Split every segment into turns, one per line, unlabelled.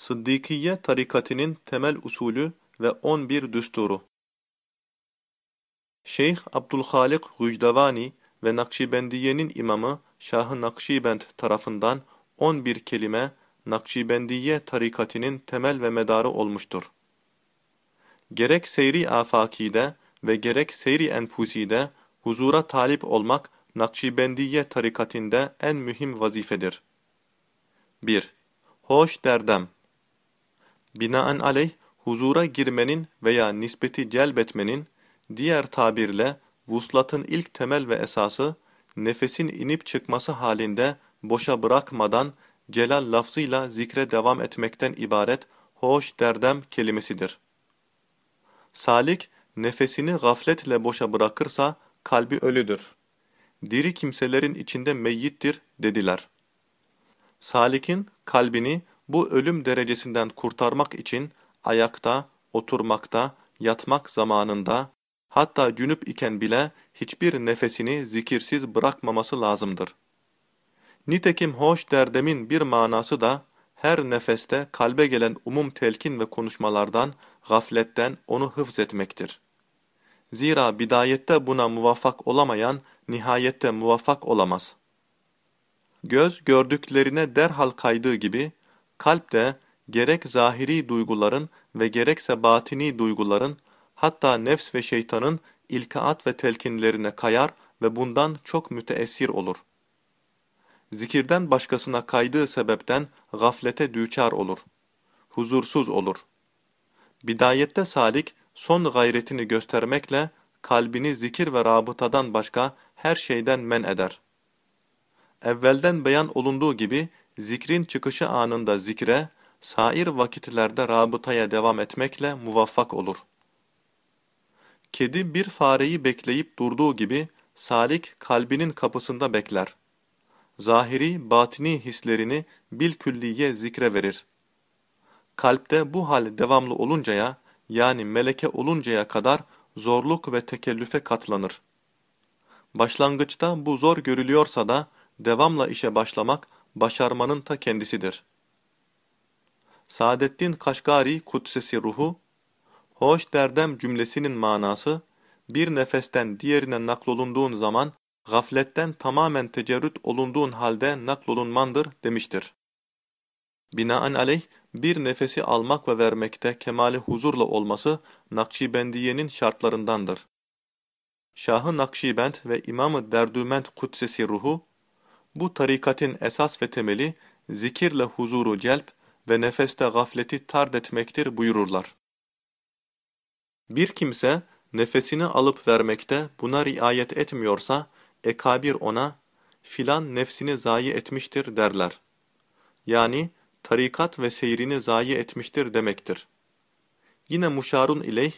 Sıddıkiye tarikatinin temel usulü ve 11 düsturu. Şeyh Abdülhalik Gücdevani ve Nakşibendiye'nin imamı Şah-ı Nakşibend tarafından 11 kelime Nakşibendiye tarikatinin temel ve medarı olmuştur. Gerek seyri afakide ve gerek seyri enfuside huzura talip olmak Nakşibendiye tarikatinde en mühim vazifedir. 1. Hoş derdem Binaenaleyh huzura girmenin veya nispeti celbetmenin, diğer tabirle vuslatın ilk temel ve esası, nefesin inip çıkması halinde boşa bırakmadan celal lafzıyla zikre devam etmekten ibaret hoş derdem kelimesidir. Salik, nefesini gafletle boşa bırakırsa kalbi ölüdür. Diri kimselerin içinde meyyittir dediler. Salik'in kalbini bu ölüm derecesinden kurtarmak için ayakta, oturmakta, yatmak zamanında, hatta cünüp iken bile hiçbir nefesini zikirsiz bırakmaması lazımdır. Nitekim hoş derdemin bir manası da, her nefeste kalbe gelen umum telkin ve konuşmalardan, gafletten onu hıfz etmektir. Zira bidayette buna muvaffak olamayan, nihayette muvaffak olamaz. Göz gördüklerine derhal kaydığı gibi, kalp de gerek zahiri duyguların ve gerekse batini duyguların, hatta nefs ve şeytanın ilkaat ve telkinlerine kayar ve bundan çok müteessir olur. Zikirden başkasına kaydığı sebepten gaflete düçar olur. Huzursuz olur. Bidayette salik, son gayretini göstermekle, kalbini zikir ve rabıtadan başka her şeyden men eder. Evvelden beyan olunduğu gibi, zikrin çıkışı anında zikre, sair vakitlerde rabıtaya devam etmekle muvaffak olur. Kedi bir fareyi bekleyip durduğu gibi, salik kalbinin kapısında bekler. Zahiri, batini hislerini bil külliye zikre verir. Kalpte bu hal devamlı oluncaya, yani meleke oluncaya kadar zorluk ve tekellüfe katlanır. Başlangıçta bu zor görülüyorsa da, devamla işe başlamak, başarmanın ta kendisidir. Saadettin Kaşgari Kudsesi Ruhu, hoş derdem cümlesinin manası, bir nefesten diğerine naklolunduğun zaman, gafletten tamamen tecerrüt olunduğun halde naklolunmandır demiştir. Binaenaleyh, bir nefesi almak ve vermekte kemali huzurla olması, Nakşibendiye'nin şartlarındandır. Şahı Nakşibend ve İmam-ı Kudsesi Ruhu, bu tarikatın esas ve temeli, zikirle huzuru celp ve nefeste gafleti tard etmektir buyururlar. Bir kimse, nefesini alıp vermekte buna riayet etmiyorsa, ekabir ona, filan nefsini zayi etmiştir derler. Yani, tarikat ve seyrini zayi etmiştir demektir. Yine muşarun ileyh,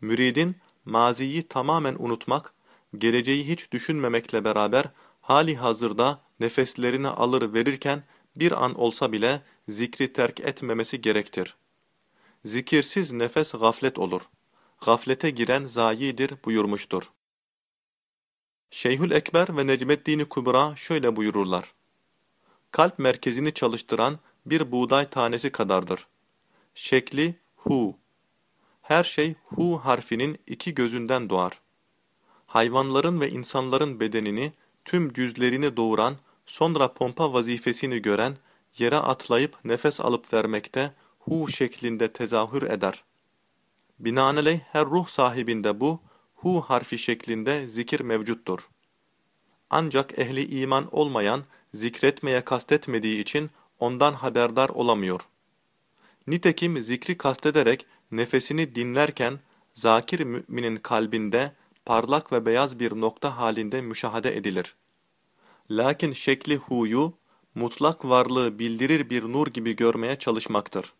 müridin maziyi tamamen unutmak, geleceği hiç düşünmemekle beraber hali hazırda nefeslerini alır verirken bir an olsa bile zikri terk etmemesi gerektir. Zikirsiz nefes gaflet olur. Gaflete giren zayidir buyurmuştur. Şeyhül Ekber ve Necmeddin Kubra şöyle buyururlar. Kalp merkezini çalıştıran bir buğday tanesi kadardır. Şekli hu. Her şey hu harfinin iki gözünden doğar. Hayvanların ve insanların bedenini, tüm cüzlerini doğuran, sonra pompa vazifesini gören, yere atlayıp nefes alıp vermekte hu şeklinde tezahür eder. Binaenaleyh her ruh sahibinde bu, hu harfi şeklinde zikir mevcuttur. Ancak ehli iman olmayan, zikretmeye kastetmediği için ondan haberdar olamıyor. Nitekim zikri kastederek nefesini dinlerken, zakir müminin kalbinde parlak ve beyaz bir nokta halinde müşahede edilir. Lakin şekli huyu, mutlak varlığı bildirir bir nur gibi görmeye çalışmaktır.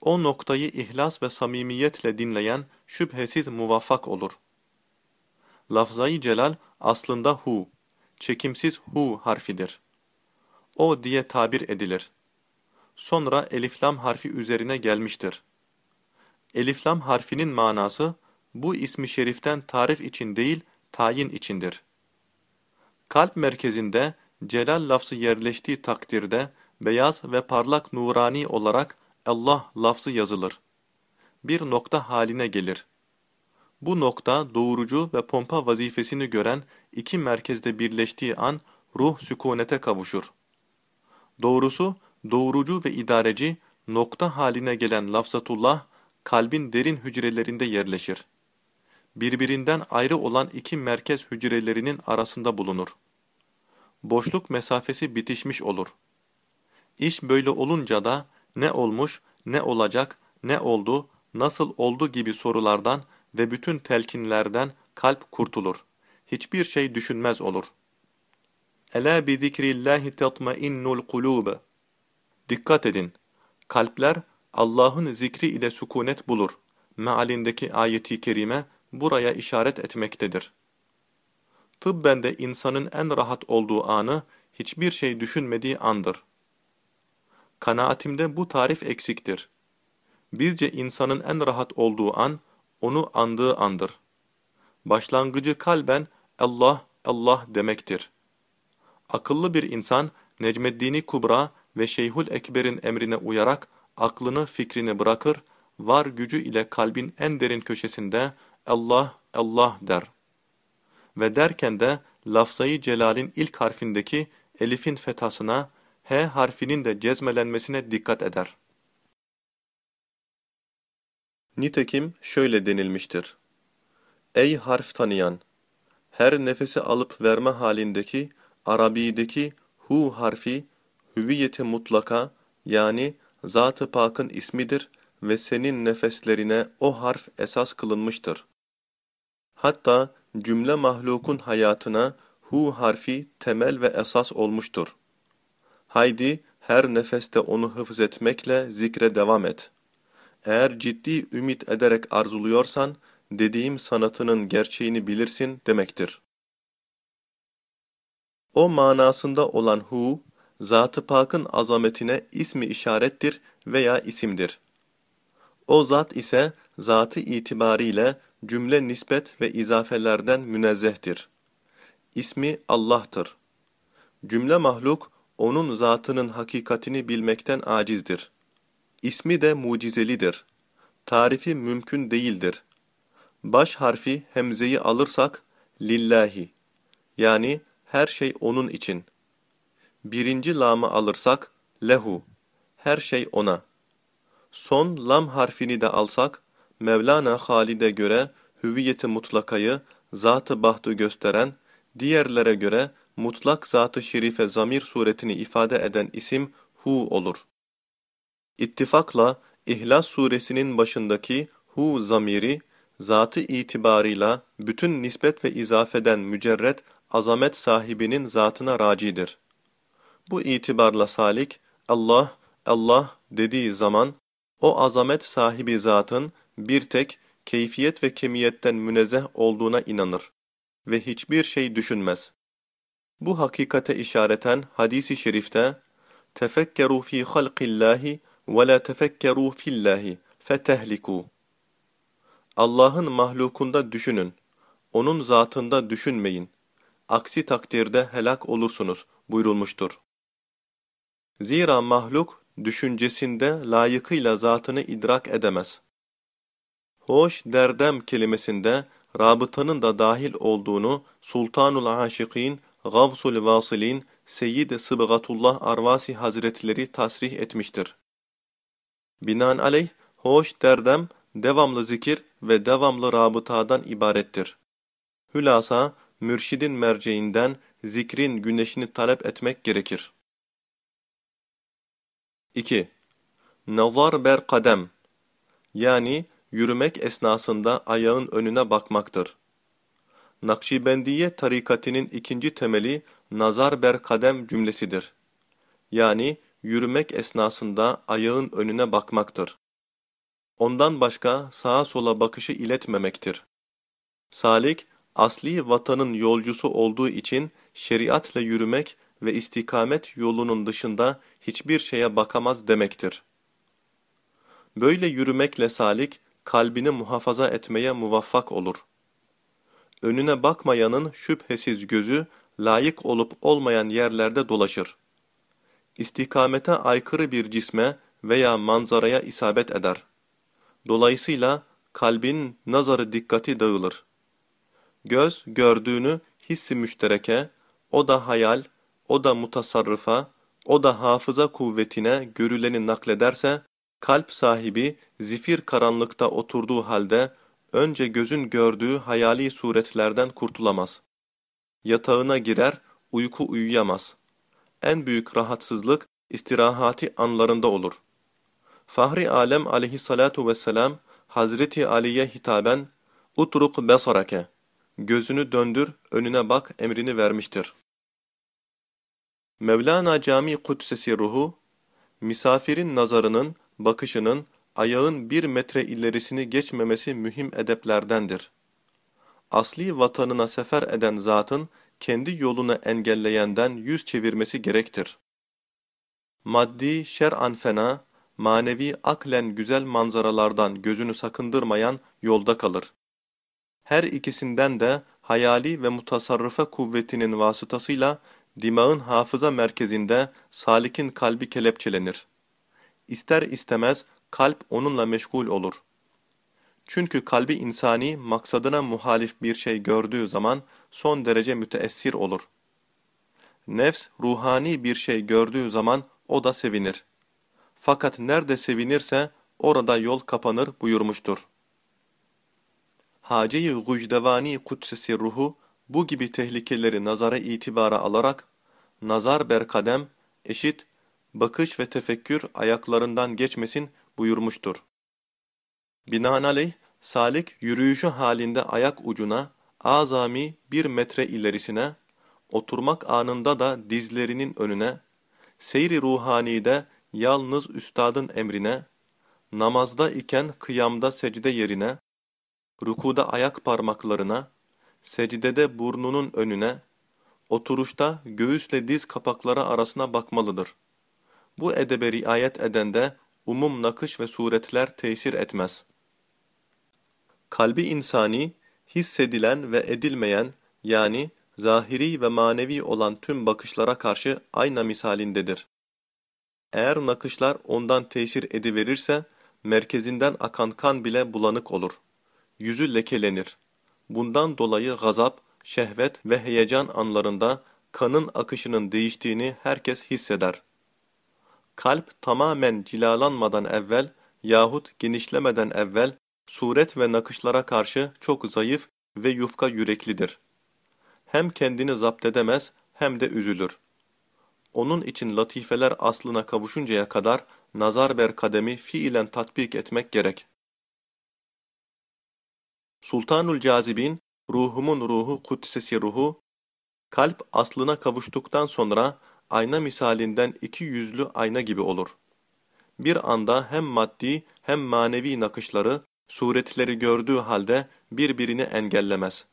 O noktayı ihlas ve samimiyetle dinleyen şüphesiz muvaffak olur. Lafzayı celal aslında hu, çekimsiz hu harfidir. O diye tabir edilir. Sonra eliflam harfi üzerine gelmiştir. Eliflam harfinin manası, bu ismi şeriften tarif için değil, tayin içindir. Kalp merkezinde celal lafzı yerleştiği takdirde beyaz ve parlak nurani olarak Allah lafzı yazılır. Bir nokta haline gelir. Bu nokta doğurucu ve pompa vazifesini gören iki merkezde birleştiği an ruh sükunete kavuşur. Doğrusu doğurucu ve idareci nokta haline gelen lafzatullah kalbin derin hücrelerinde yerleşir. Birbirinden ayrı olan iki merkez hücrelerinin arasında bulunur. Boşluk mesafesi bitişmiş olur. İş böyle olunca da ne olmuş, ne olacak, ne oldu, nasıl oldu gibi sorulardan ve bütün telkinlerden kalp kurtulur. Hiçbir şey düşünmez olur. Ela bi zikrillahi tatmainnul kulub. Dikkat edin. Kalpler Allah'ın zikri ile sükunet bulur. Mealindeki ayeti kerime buraya işaret etmektedir. Tıbben de insanın en rahat olduğu anı hiçbir şey düşünmediği andır. Kanaatimde bu tarif eksiktir. Bizce insanın en rahat olduğu an, onu andığı andır. Başlangıcı kalben Allah, Allah demektir. Akıllı bir insan, Necmeddini Kubra ve Şeyhül Ekber'in emrine uyarak aklını fikrini bırakır, var gücü ile kalbin en derin köşesinde Allah, Allah der. Ve derken de lafzayı celalin ilk harfindeki elifin fetasına, H harfinin de cezmelenmesine dikkat eder. Nitekim şöyle denilmiştir. Ey harf tanıyan! Her nefesi alıp verme halindeki Arabi'deki hu harfi hüviyeti mutlaka yani Zat-ı Pak'ın ismidir ve senin nefeslerine o harf esas kılınmıştır. Hatta cümle mahlukun hayatına hu harfi temel ve esas olmuştur. Haydi her nefeste onu hıfz etmekle zikre devam et. Eğer ciddi ümit ederek arzuluyorsan, dediğim sanatının gerçeğini bilirsin demektir. O manasında olan hu, Zat-ı Pak'ın azametine ismi işarettir veya isimdir. O zat ise zatı itibariyle cümle nispet ve izafelerden münezzehtir. İsmi Allah'tır. Cümle mahluk, onun zatının hakikatini bilmekten acizdir. İsmi de mucizelidir. Tarifi mümkün değildir. Baş harfi hemzeyi alırsak, lillahi, yani her şey onun için. Birinci lamı alırsak, lehu, her şey ona. Son lam harfini de alsak, Mevlana Halid'e göre hüviyeti mutlakayı, zatı bahtı gösteren, diğerlere göre mutlak zatı şerife zamir suretini ifade eden isim hu olur. İttifakla İhlas suresinin başındaki hu zamiri, zatı itibarıyla bütün nispet ve izafeden mücerret azamet sahibinin zatına racidir. Bu itibarla salik, Allah, Allah dediği zaman, o azamet sahibi zatın bir tek keyfiyet ve kemiyetten münezzeh olduğuna inanır ve hiçbir şey düşünmez. Bu hakikate işareten hadisi şerifte tefekkeru fi halqillahi ve la tefekkeru fillahi fetehliku Allah'ın mahlukunda düşünün. Onun zatında düşünmeyin. Aksi takdirde helak olursunuz buyurulmuştur. Zira mahluk düşüncesinde layıkıyla zatını idrak edemez. Hoş derdem kelimesinde rabıtanın da dahil olduğunu Sultanul Aşıkîn, Gavsul Vasilin, Seyyid Sıbgatullah Arvasi Hazretleri tasrih etmiştir. Binaenaleyh, hoş derdem, devamlı zikir ve devamlı rabıtadan ibarettir. Hülasa, mürşidin merceğinden zikrin güneşini talep etmek gerekir. 2. Nazar ber kadem yani yürümek esnasında ayağın önüne bakmaktır. Nakşibendiye tarikatinin ikinci temeli nazar ber kadem cümlesidir. Yani yürümek esnasında ayağın önüne bakmaktır. Ondan başka sağa sola bakışı iletmemektir. Salik, asli vatanın yolcusu olduğu için şeriatla yürümek ve istikamet yolunun dışında hiçbir şeye bakamaz demektir. Böyle yürümekle salik, kalbini muhafaza etmeye muvaffak olur. Önüne bakmayanın şüphesiz gözü, layık olup olmayan yerlerde dolaşır. İstikamete aykırı bir cisme veya manzaraya isabet eder. Dolayısıyla kalbin nazarı dikkati dağılır. Göz gördüğünü hissi müştereke, o da hayal, o da mutasarrıfa, o da hafıza kuvvetine görüleni naklederse, kalp sahibi zifir karanlıkta oturduğu halde önce gözün gördüğü hayali suretlerden kurtulamaz. Yatağına girer, uyku uyuyamaz. En büyük rahatsızlık istirahati anlarında olur. Fahri Alem aleyhissalatu vesselam Hazreti Ali'ye hitaben utruk besarake gözünü döndür önüne bak emrini vermiştir. Mevlana Cami Kudsesi ruhu misafirin nazarının, bakışının ayağın bir metre ilerisini geçmemesi mühim edeplerdendir. Asli vatanına sefer eden zatın kendi yolunu engelleyenden yüz çevirmesi gerektir. Maddi, şer'an fena, manevi aklen güzel manzaralardan gözünü sakındırmayan yolda kalır. Her ikisinden de hayali ve mutasarrıfa kuvvetinin vasıtasıyla dimağın hafıza merkezinde salikin kalbi kelepçelenir. İster istemez kalp onunla meşgul olur. Çünkü kalbi insani maksadına muhalif bir şey gördüğü zaman son derece müteessir olur. Nefs ruhani bir şey gördüğü zaman o da sevinir. Fakat nerede sevinirse orada yol kapanır buyurmuştur. Hace-i Gucdevani Kudsesi ruhu bu gibi tehlikeleri nazara itibara alarak nazar berkadem eşit bakış ve tefekkür ayaklarından geçmesin buyurmuştur. Binaenaleyh salik yürüyüşü halinde ayak ucuna azami bir metre ilerisine oturmak anında da dizlerinin önüne seyri ruhanide yalnız üstadın emrine, namazda iken kıyamda secde yerine, rukuda ayak parmaklarına, secdede burnunun önüne, oturuşta göğüsle diz kapakları arasına bakmalıdır. Bu edebe riayet edende umum nakış ve suretler tesir etmez. Kalbi insani, hissedilen ve edilmeyen yani zahiri ve manevi olan tüm bakışlara karşı ayna misalindedir. Eğer nakışlar ondan tesir ediverirse, merkezinden akan kan bile bulanık olur. Yüzü lekelenir. Bundan dolayı gazap, şehvet ve heyecan anlarında kanın akışının değiştiğini herkes hisseder. Kalp tamamen cilalanmadan evvel yahut genişlemeden evvel suret ve nakışlara karşı çok zayıf ve yufka yüreklidir. Hem kendini zapt edemez hem de üzülür. Onun için latifeler aslına kavuşuncaya kadar nazar ber kademi fiilen tatbik etmek gerek. Sultanul Cazibin, ruhumun ruhu kudsesi ruhu, kalp aslına kavuştuktan sonra ayna misalinden iki yüzlü ayna gibi olur. Bir anda hem maddi hem manevi nakışları, suretleri gördüğü halde birbirini engellemez.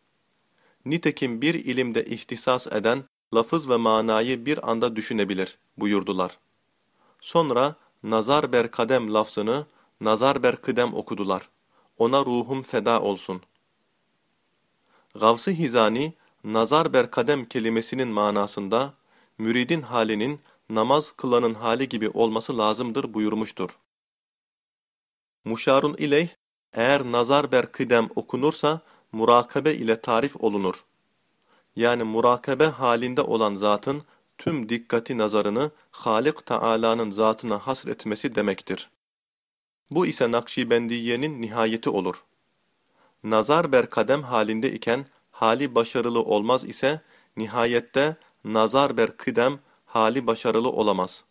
Nitekim bir ilimde ihtisas eden lafız ve manayı bir anda düşünebilir buyurdular. Sonra nazar ber kadem lafzını nazar ber kıdem okudular. Ona ruhum feda olsun. Gavs-ı Hizani nazar ber kadem kelimesinin manasında müridin halinin namaz kılanın hali gibi olması lazımdır buyurmuştur. Muşarun ileyh eğer nazar ber kıdem okunursa murakabe ile tarif olunur yani murakabe halinde olan zatın tüm dikkati nazarını Halik Teala'nın zatına hasretmesi demektir. Bu ise Nakşibendiye'nin nihayeti olur. Nazar ber kadem halinde iken hali başarılı olmaz ise nihayette nazar ber kıdem hali başarılı olamaz.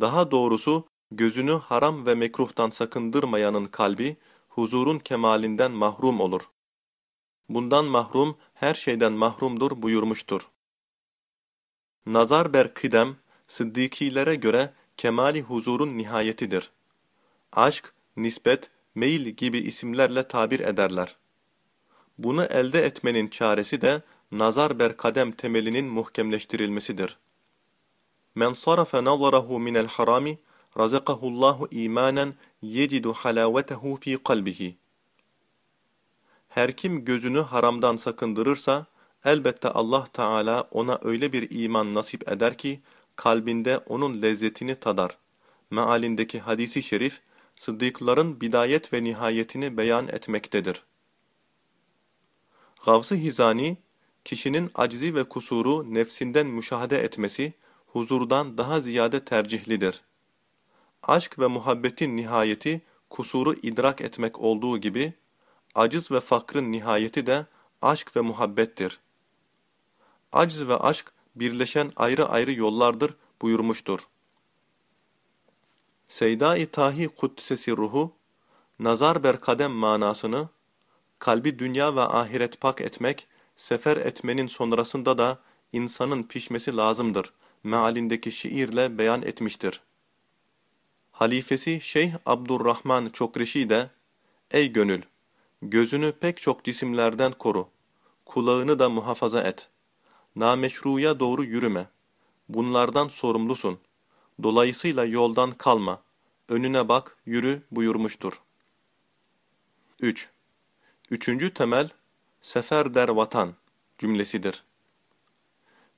Daha doğrusu gözünü haram ve mekruhtan sakındırmayanın kalbi huzurun kemalinden mahrum olur. Bundan mahrum her şeyden mahrumdur buyurmuştur. Nazar ber kıdem, sıddikilere göre kemali huzurun nihayetidir. Aşk, nispet, meyil gibi isimlerle tabir ederler. Bunu elde etmenin çaresi de nazar ber kadem temelinin muhkemleştirilmesidir. Men sarafe nazarahu minel harami razakahullahu imanen yecidu halavetehu fi kalbihi. Her kim gözünü haramdan sakındırırsa, elbette Allah Teala ona öyle bir iman nasip eder ki, kalbinde onun lezzetini tadar. mealindeki hadisi şerif, sıddıkların bidayet ve nihayetini beyan etmektedir. Gavs-ı Hizani, kişinin acizi ve kusuru nefsinden müşahede etmesi, huzurdan daha ziyade tercihlidir. Aşk ve muhabbetin nihayeti, kusuru idrak etmek olduğu gibi, aciz ve fakrın nihayeti de aşk ve muhabbettir. Aciz ve aşk birleşen ayrı ayrı yollardır buyurmuştur. Seyda-i Tahi Kuddisesi ruhu, nazar ber kadem manasını, kalbi dünya ve ahiret pak etmek, sefer etmenin sonrasında da insanın pişmesi lazımdır mealindeki şiirle beyan etmiştir. Halifesi Şeyh Abdurrahman Çokreşi de, Ey gönül! Gözünü pek çok cisimlerden koru, kulağını da muhafaza et. Nameşruya doğru yürüme. Bunlardan sorumlusun. Dolayısıyla yoldan kalma. Önüne bak, yürü buyurmuştur. 3. Üçüncü temel, sefer der vatan cümlesidir.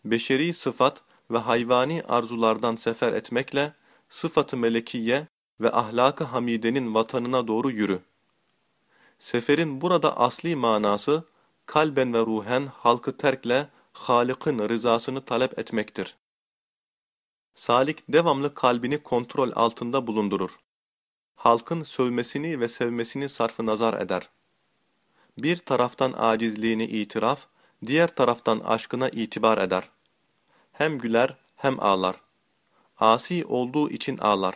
Beşeri sıfat ve hayvani arzulardan sefer etmekle, sıfatı melekiye ve ahlakı hamidenin vatanına doğru yürü. Seferin burada asli manası, kalben ve ruhen halkı terkle Halık'ın rızasını talep etmektir. Salik devamlı kalbini kontrol altında bulundurur. Halkın sövmesini ve sevmesini sarfı nazar eder. Bir taraftan acizliğini itiraf, diğer taraftan aşkına itibar eder. Hem güler hem ağlar. Asi olduğu için ağlar.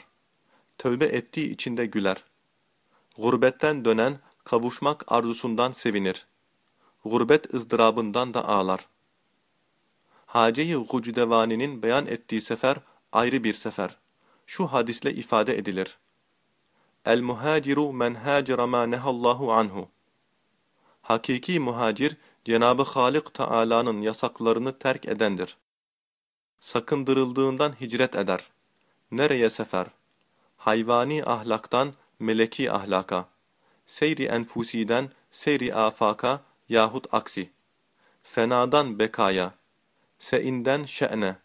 Tövbe ettiği için de güler. Gurbetten dönen kavuşmak arzusundan sevinir. Gurbet ızdırabından da ağlar. Hace-i Gucdevani'nin beyan ettiği sefer ayrı bir sefer. Şu hadisle ifade edilir. El-muhaciru men hacira ma anhu. Hakiki muhacir, Cenabı Halik Taala'nın yasaklarını terk edendir. Sakındırıldığından hicret eder. Nereye sefer? Hayvani ahlaktan meleki ahlaka. Seyri enfusiden seyri afaka yahut aksi. Fenadan bekaya Seinden şe'ne,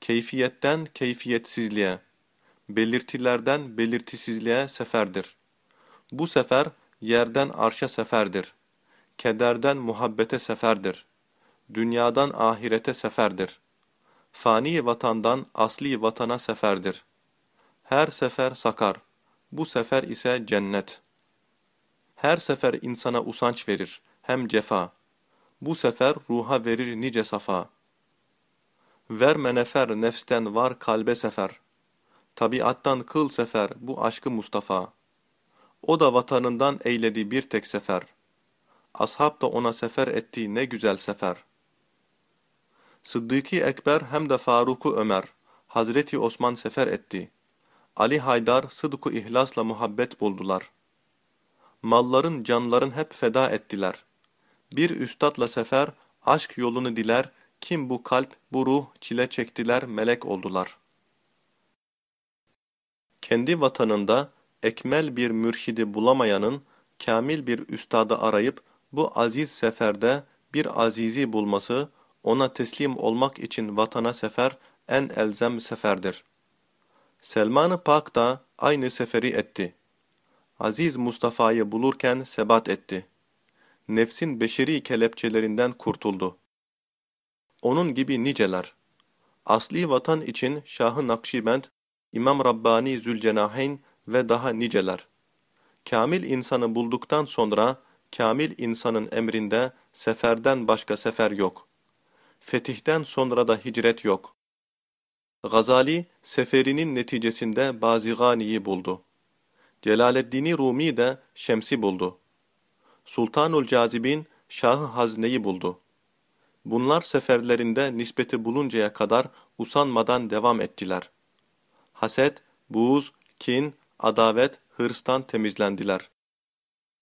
keyfiyetten keyfiyetsizliğe, belirtilerden belirtisizliğe seferdir. Bu sefer yerden arşa seferdir. Kederden muhabbete seferdir. Dünyadan ahirete seferdir. Fani vatandan asli vatana seferdir. Her sefer sakar. Bu sefer ise cennet. Her sefer insana usanç verir, hem cefa. Bu sefer ruha verir nice safa. Verme nefer nefsten var kalbe sefer. Tabiattan kıl sefer bu aşkı Mustafa. O da vatanından eyledi bir tek sefer. Ashab da ona sefer etti ne güzel sefer. Sıddıki Ekber hem de Faruku Ömer, Hazreti Osman sefer etti. Ali Haydar sıdku ihlasla muhabbet buldular. Malların canların hep feda ettiler. Bir üstadla sefer aşk yolunu diler, kim bu kalp, bu ruh çile çektiler, melek oldular. Kendi vatanında ekmel bir mürşidi bulamayanın, kamil bir üstadı arayıp bu aziz seferde bir azizi bulması, ona teslim olmak için vatana sefer en elzem seferdir. Selman-ı Pak da aynı seferi etti. Aziz Mustafa'yı bulurken sebat etti. Nefsin beşeri kelepçelerinden kurtuldu. Onun gibi niceler. Asli vatan için Şah-ı Nakşibend, İmam Rabbani Zülcenaheyn ve daha niceler. Kamil insanı bulduktan sonra, kamil insanın emrinde seferden başka sefer yok. Fetihten sonra da hicret yok. Gazali, seferinin neticesinde Bazigani'yi buldu. Celaleddin Rumi de Şems'i buldu. Sultanul Cazibin Şah-ı Hazne'yi buldu. Bunlar seferlerinde nispeti buluncaya kadar usanmadan devam ettiler. Haset, buğz, kin, adavet, hırstan temizlendiler.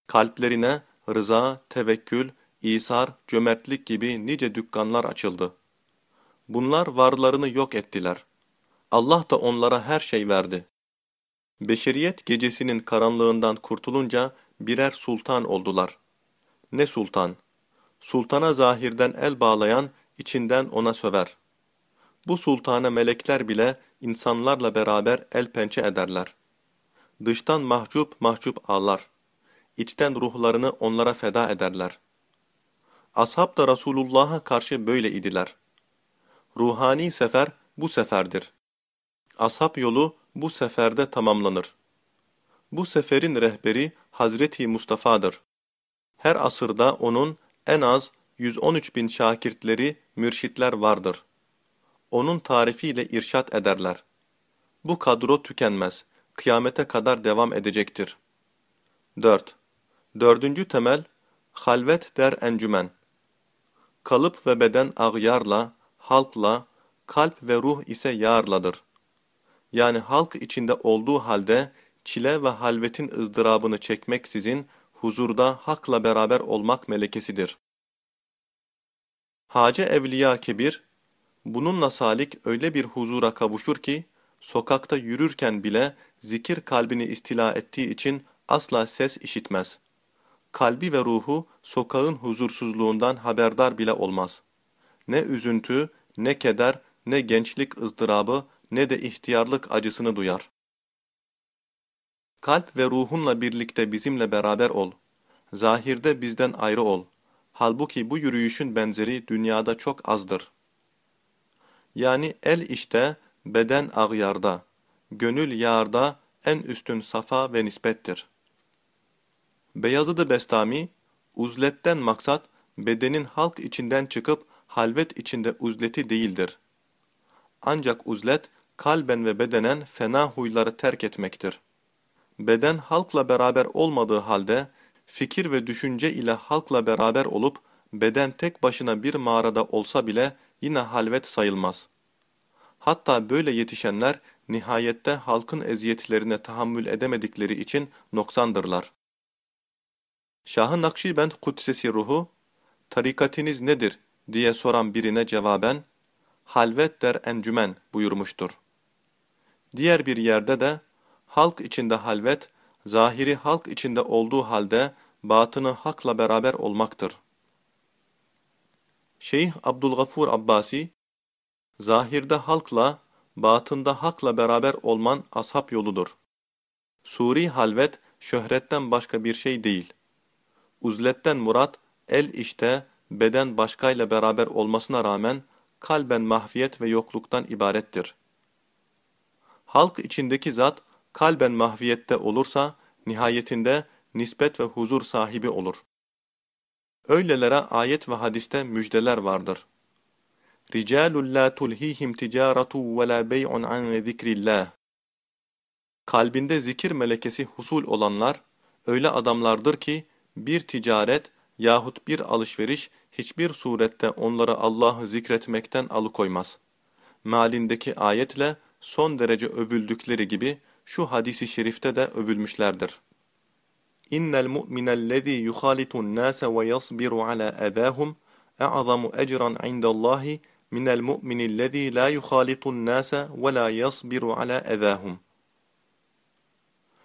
Kalplerine rıza, tevekkül, İsar, cömertlik gibi nice dükkanlar açıldı. Bunlar varlarını yok ettiler. Allah da onlara her şey verdi. Beşeriyet gecesinin karanlığından kurtulunca birer sultan oldular. Ne sultan? Sultana zahirden el bağlayan içinden ona söver. Bu sultana melekler bile insanlarla beraber el pençe ederler. Dıştan mahcup mahcup ağlar. İçten ruhlarını onlara feda ederler. Ashab da Resulullah'a karşı böyle idiler. Ruhani sefer bu seferdir. Ashab yolu bu seferde tamamlanır. Bu seferin rehberi Hazreti Mustafa'dır. Her asırda onun en az 113 bin şakirtleri, mürşitler vardır. Onun tarifiyle irşat ederler. Bu kadro tükenmez, kıyamete kadar devam edecektir. 4. Dördüncü temel, halvet der encümen. Kalıp ve beden ağyarla, halkla, kalp ve ruh ise yağarladır. Yani halk içinde olduğu halde çile ve halvetin ızdırabını çekmeksizin huzurda hakla beraber olmak melekesidir. Hace Evliya Kebir, bununla salik öyle bir huzura kavuşur ki, sokakta yürürken bile zikir kalbini istila ettiği için asla ses işitmez. Kalbi ve ruhu sokağın huzursuzluğundan haberdar bile olmaz. Ne üzüntü, ne keder, ne gençlik ızdırabı, ne de ihtiyarlık acısını duyar. Kalp ve ruhunla birlikte bizimle beraber ol. Zahirde bizden ayrı ol. Halbuki bu yürüyüşün benzeri dünyada çok azdır. Yani el işte, beden ağyarda, gönül yağarda en üstün safa ve nispettir. Beyazıdı Bestami, uzletten maksat, bedenin halk içinden çıkıp halvet içinde uzleti değildir. Ancak uzlet, kalben ve bedenen fena huyları terk etmektir. Beden halkla beraber olmadığı halde, fikir ve düşünce ile halkla beraber olup, beden tek başına bir mağarada olsa bile yine halvet sayılmaz. Hatta böyle yetişenler, nihayette halkın eziyetlerine tahammül edemedikleri için noksandırlar. Şah-ı Nakşibend Kudsesi ruhu, tarikatiniz nedir diye soran birine cevaben, halvet der encümen buyurmuştur. Diğer bir yerde de, halk içinde halvet, zahiri halk içinde olduğu halde batını hakla beraber olmaktır. Şeyh Abdülgafur Abbasi, zahirde halkla, batında hakla beraber olman ashab yoludur. Suri halvet, şöhretten başka bir şey değil. Uzletten murat, el işte, beden başkayla beraber olmasına rağmen, kalben mahviyet ve yokluktan ibarettir. Halk içindeki zat, kalben mahviyette olursa, nihayetinde nispet ve huzur sahibi olur. Öylelere ayet ve hadiste müjdeler vardır. رِجَالٌ لَا تُلْهِيهِمْ تِجَارَةٌ وَلَا بَيْعٌ عَنْ ذِكْرِ اللّٰهِ Kalbinde zikir melekesi husul olanlar, öyle adamlardır ki, bir ticaret yahut bir alışveriş hiçbir surette onları Allah'ı zikretmekten alıkoymaz. Malindeki ayetle son derece övüldükleri gibi şu hadisi şerifte de övülmüşlerdir. İnnel mu'minellezî yuhalitun nâse ve yasbiru alâ edâhum e'azamu ecran indallâhi minel mu'minillezî lâ yuhalitun nâse ve lâ yasbiru alâ edâhum.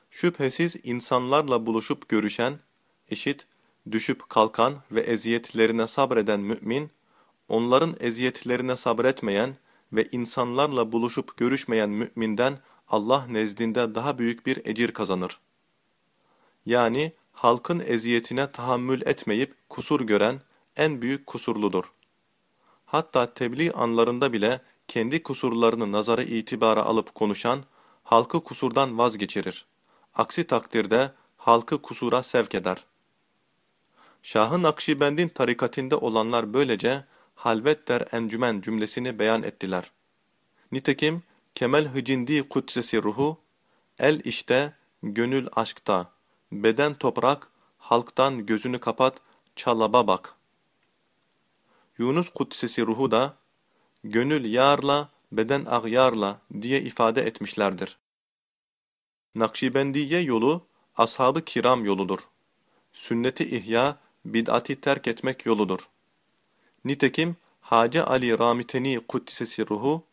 Şüphesiz insanlarla buluşup görüşen, eşit, düşüp kalkan ve eziyetlerine sabreden mümin, onların eziyetlerine sabretmeyen ve insanlarla buluşup görüşmeyen müminden Allah nezdinde daha büyük bir ecir kazanır. Yani halkın eziyetine tahammül etmeyip kusur gören en büyük kusurludur. Hatta tebliğ anlarında bile kendi kusurlarını nazara itibara alıp konuşan, halkı kusurdan vazgeçirir. Aksi takdirde halkı kusura sevk eder. Şahı Nakşibend'in tarikatinde olanlar böylece halvet der encümen cümlesini beyan ettiler. Nitekim Kemal Hıcindi Kudsesi ruhu, el işte, gönül aşkta, beden toprak, halktan gözünü kapat, çalaba bak. Yunus Kudsesi ruhu da, gönül yarla, beden ağyarla diye ifade etmişlerdir. Nakşibendiye yolu, ashab-ı kiram yoludur. Sünneti ihya, bid'ati terk etmek yoludur. Nitekim Hacı Ali Ramiteni Kuddisesi ruhu,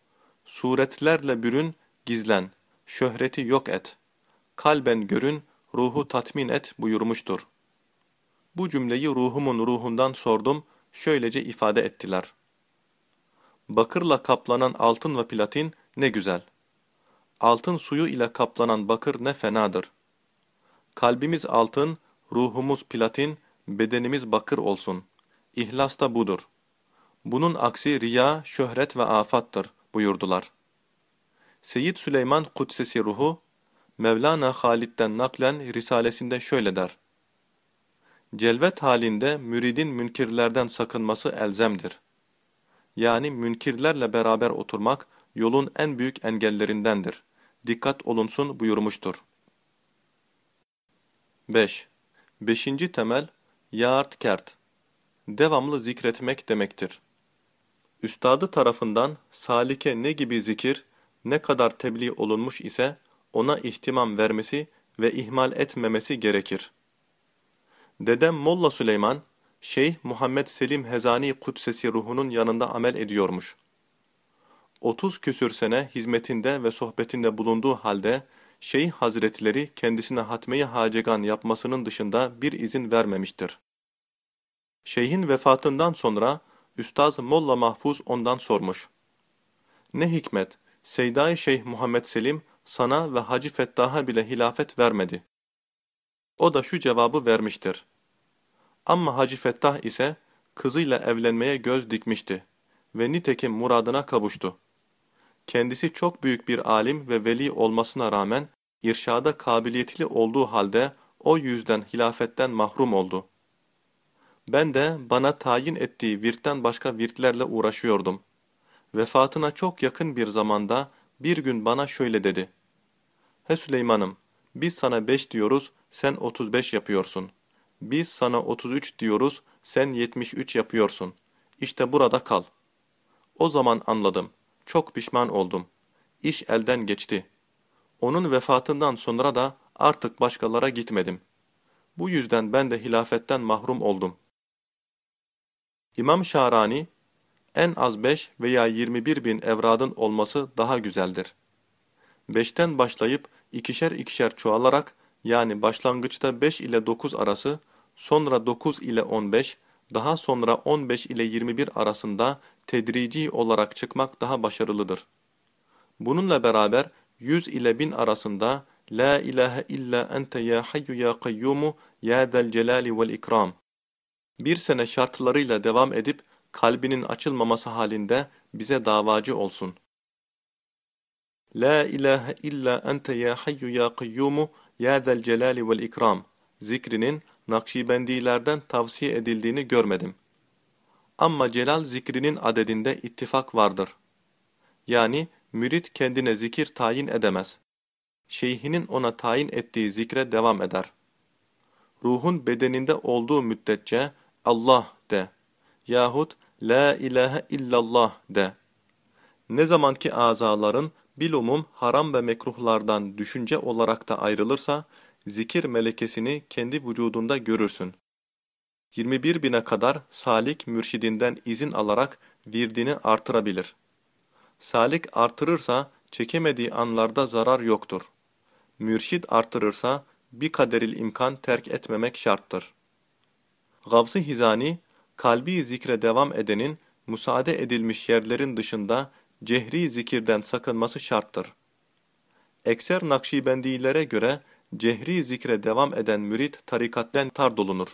suretlerle bürün, gizlen, şöhreti yok et, kalben görün, ruhu tatmin et buyurmuştur. Bu cümleyi ruhumun ruhundan sordum, şöylece ifade ettiler. bakırla kaplanan altın ve platin ne güzel. Altın suyu ile kaplanan bakır ne fenadır. Kalbimiz altın, ruhumuz platin, bedenimiz bakır olsun. İhlas da budur. Bunun aksi riya, şöhret ve afattır buyurdular. Seyyid Süleyman Kudsesi ruhu, Mevlana Halid'den naklen risalesinde şöyle der. Celvet halinde müridin münkirlerden sakınması elzemdir. Yani münkirlerle beraber oturmak yolun en büyük engellerindendir. Dikkat olunsun buyurmuştur. 5. Beşinci temel, yart kert. Devamlı zikretmek demektir. Üstadı tarafından salike ne gibi zikir, ne kadar tebliğ olunmuş ise ona ihtimam vermesi ve ihmal etmemesi gerekir. Dedem Molla Süleyman, Şeyh Muhammed Selim Hezani Kudsesi ruhunun yanında amel ediyormuş. 30 küsür sene hizmetinde ve sohbetinde bulunduğu halde Şeyh Hazretleri kendisine hatmeyi hacegan yapmasının dışında bir izin vermemiştir. Şeyhin vefatından sonra Üstaz Molla Mahfuz ondan sormuş. Ne hikmet, Seyda-i Şeyh Muhammed Selim sana ve Hacı Fettah'a bile hilafet vermedi. O da şu cevabı vermiştir. Ama Hacı Fettah ise kızıyla evlenmeye göz dikmişti ve nitekim muradına kavuştu. Kendisi çok büyük bir alim ve veli olmasına rağmen irşada kabiliyetli olduğu halde o yüzden hilafetten mahrum oldu. Ben de bana tayin ettiği virtten başka virtlerle uğraşıyordum. Vefatına çok yakın bir zamanda bir gün bana şöyle dedi. He Süleyman'ım, biz sana beş diyoruz, sen otuz beş yapıyorsun. Biz sana otuz üç diyoruz, sen yetmiş üç yapıyorsun. İşte burada kal. O zaman anladım. Çok pişman oldum. İş elden geçti. Onun vefatından sonra da artık başkalara gitmedim. Bu yüzden ben de hilafetten mahrum oldum. İmam Şarani, en az beş veya yirmi bir bin evradın olması daha güzeldir. Beşten başlayıp ikişer ikişer çoğalarak yani başlangıçta beş ile dokuz arası, sonra dokuz ile on beş, daha sonra on beş ile yirmi bir arasında tedrici olarak çıkmak daha başarılıdır. Bununla beraber 100 ile 1000 arasında La ilahe illa ente ya hayyu ya kayyumu ya zel celali vel ikram. Bir sene şartlarıyla devam edip kalbinin açılmaması halinde bize davacı olsun. La ilahe illa ente ya hayyu ya kayyumu ya zel celali vel ikram zikrinin Nakşibendilerden tavsiye edildiğini görmedim. Ama celal zikrinin adedinde ittifak vardır. Yani mürit kendine zikir tayin edemez. Şeyhinin ona tayin ettiği zikre devam eder. Ruhun bedeninde olduğu müddetçe Allah de yahut La ilahe illallah de. Ne zamanki azaların bilumum haram ve mekruhlardan düşünce olarak da ayrılırsa, zikir melekesini kendi vücudunda görürsün. 21 bine kadar salik mürşidinden izin alarak virdini artırabilir. Salik artırırsa çekemediği anlarda zarar yoktur. Mürşid artırırsa bir kaderil imkan terk etmemek şarttır. Gavs-ı Hizani, kalbi zikre devam edenin müsaade edilmiş yerlerin dışında cehri zikirden sakınması şarttır. Ekser Nakşibendilere göre cehri zikre devam eden mürit tarikatten tardolunur.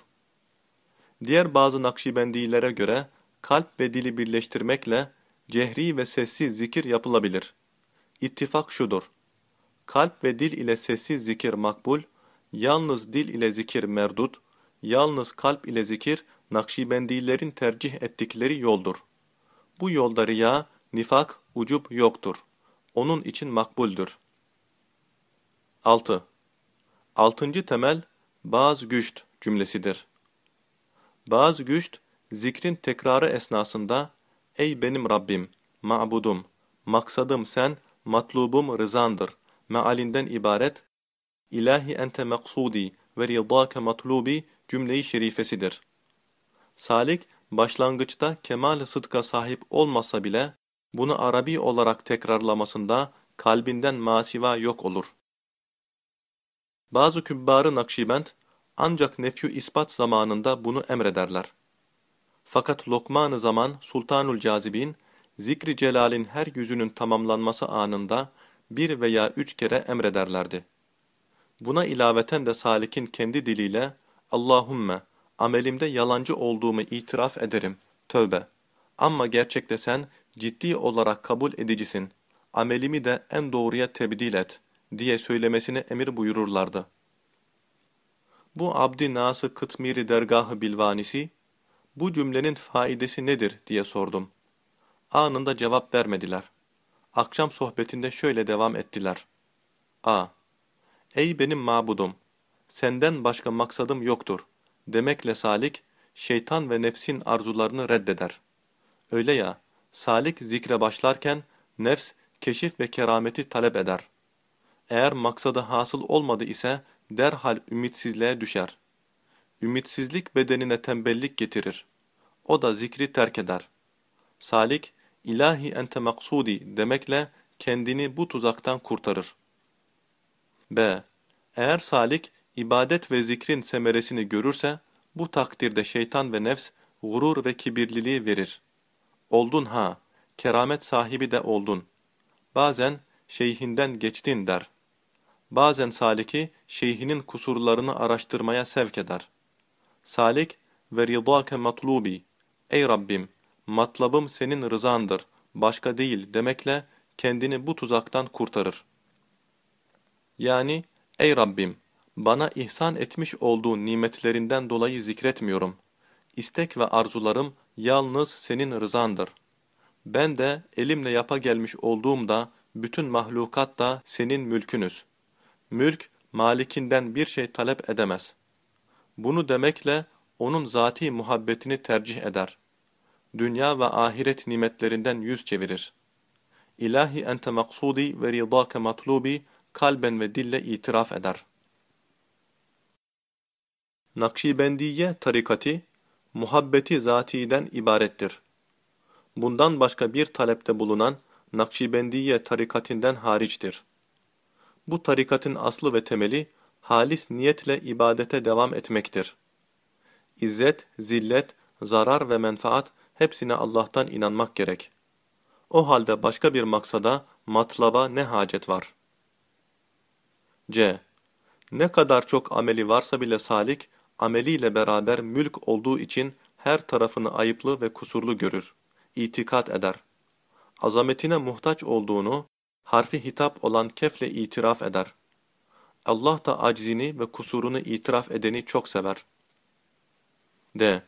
Diğer bazı Nakşibendilere göre kalp ve dili birleştirmekle cehri ve sessiz zikir yapılabilir. İttifak şudur. Kalp ve dil ile sessiz zikir makbul, yalnız dil ile zikir merdut, yalnız kalp ile zikir Nakşibendilerin tercih ettikleri yoldur. Bu yolda riya, nifak, ucub yoktur. Onun için makbuldür. 6. Altıncı temel, bazı güçt cümlesidir. Bazı güçt, zikrin tekrarı esnasında, Ey benim Rabbim, ma'budum, maksadım sen, matlubum rızandır, mealinden ibaret, İlahi ente maksudi ve ridâke matlubi cümleyi şerifesidir. Salik, başlangıçta kemal sıdka sahip olmasa bile, bunu Arabi olarak tekrarlamasında kalbinden masiva yok olur. Bazı kübbarı Nakşibend, ancak nefyu ispat zamanında bunu emrederler. Fakat Lokman-ı Zaman Sultanul Cazibin, zikri celalin her yüzünün tamamlanması anında bir veya üç kere emrederlerdi. Buna ilaveten de salikin kendi diliyle Allahümme amelimde yalancı olduğumu itiraf ederim, tövbe. Ama gerçekte sen ciddi olarak kabul edicisin, amelimi de en doğruya tebdil et diye söylemesini emir buyururlardı. Bu Abdi Nası Kıtmiri dergahı bilvanisi, bu cümlenin faidesi nedir diye sordum. Anında cevap vermediler. Akşam sohbetinde şöyle devam ettiler. A. Ey benim mabudum! Senden başka maksadım yoktur. Demekle salik, şeytan ve nefsin arzularını reddeder. Öyle ya, salik zikre başlarken, nefs, keşif ve kerameti talep eder. Eğer maksadı hasıl olmadı ise, derhal ümitsizliğe düşer. Ümitsizlik bedenine tembellik getirir. O da zikri terk eder. Salik, ilahi ente maksudi demekle kendini bu tuzaktan kurtarır. B. Eğer salik, ibadet ve zikrin semeresini görürse, bu takdirde şeytan ve nefs, gurur ve kibirliliği verir. Oldun ha, keramet sahibi de oldun. Bazen şeyhinden geçtin der. Bazen saliki, şeyhinin kusurlarını araştırmaya sevk eder. Salik, ve ridâke matlubi, ey Rabbim, matlabım senin rızandır, başka değil demekle kendini bu tuzaktan kurtarır. Yani, ey Rabbim, bana ihsan etmiş olduğun nimetlerinden dolayı zikretmiyorum. İstek ve arzularım yalnız senin rızandır. Ben de elimle yapa gelmiş olduğumda bütün mahlukat da senin mülkünüz. Mülk, malikinden bir şey talep edemez. Bunu demekle onun zati muhabbetini tercih eder. Dünya ve ahiret nimetlerinden yüz çevirir. İlahi ente maksudi ve ridâke matlubi kalben ve dille itiraf eder. Nakşibendiye tarikati, muhabbeti zatiden ibarettir. Bundan başka bir talepte bulunan Nakşibendiye tarikatinden hariçtir. Bu tarikatın aslı ve temeli, halis niyetle ibadete devam etmektir. İzzet, zillet, zarar ve menfaat hepsine Allah'tan inanmak gerek. O halde başka bir maksada, matlaba ne hacet var? C. Ne kadar çok ameli varsa bile salik, ameliyle beraber mülk olduğu için her tarafını ayıplı ve kusurlu görür, itikat eder. Azametine muhtaç olduğunu, harfi hitap olan kefle itiraf eder. Allah da acizini ve kusurunu itiraf edeni çok sever. D.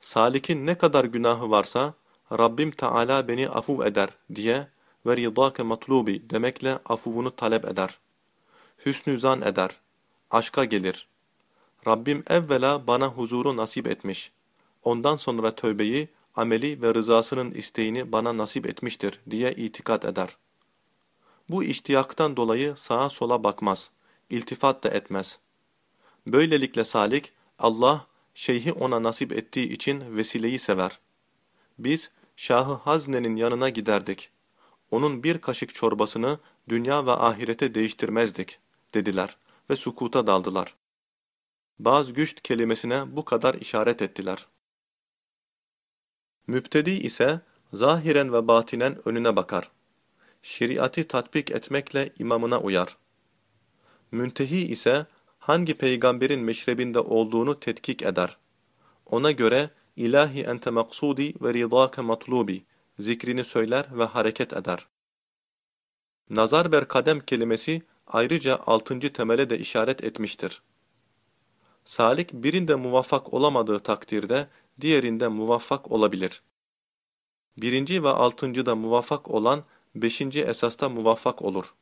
Salik'in ne kadar günahı varsa, Rabbim Teala beni afuv eder diye ve ridâke matlubi demekle afuvunu talep eder. Hüsnü zan eder, aşka gelir. Rabbim evvela bana huzuru nasip etmiş. Ondan sonra tövbeyi, ameli ve rızasının isteğini bana nasip etmiştir diye itikat eder. Bu iştiyaktan dolayı sağa sola bakmaz, iltifat da etmez. Böylelikle salik, Allah, şeyhi ona nasip ettiği için vesileyi sever. Biz, Şahı Hazne'nin yanına giderdik. Onun bir kaşık çorbasını dünya ve ahirete değiştirmezdik, dediler ve sukuta daldılar. Bazı güçt kelimesine bu kadar işaret ettiler. Müptedi ise zahiren ve batinen önüne bakar. Şeriatı tatbik etmekle imamına uyar. Müntehi ise hangi peygamberin meşrebinde olduğunu tetkik eder. Ona göre ilahi ente maksudi ve ridâke matlubi zikrini söyler ve hareket eder. Nazar ber kadem kelimesi ayrıca altıncı temele de işaret etmiştir. Salik birinde muvaffak olamadığı takdirde diğerinde muvaffak olabilir. Birinci ve altıncıda muvaffak olan beşinci esasta muvaffak olur.